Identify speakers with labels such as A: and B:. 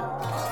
A: Oh.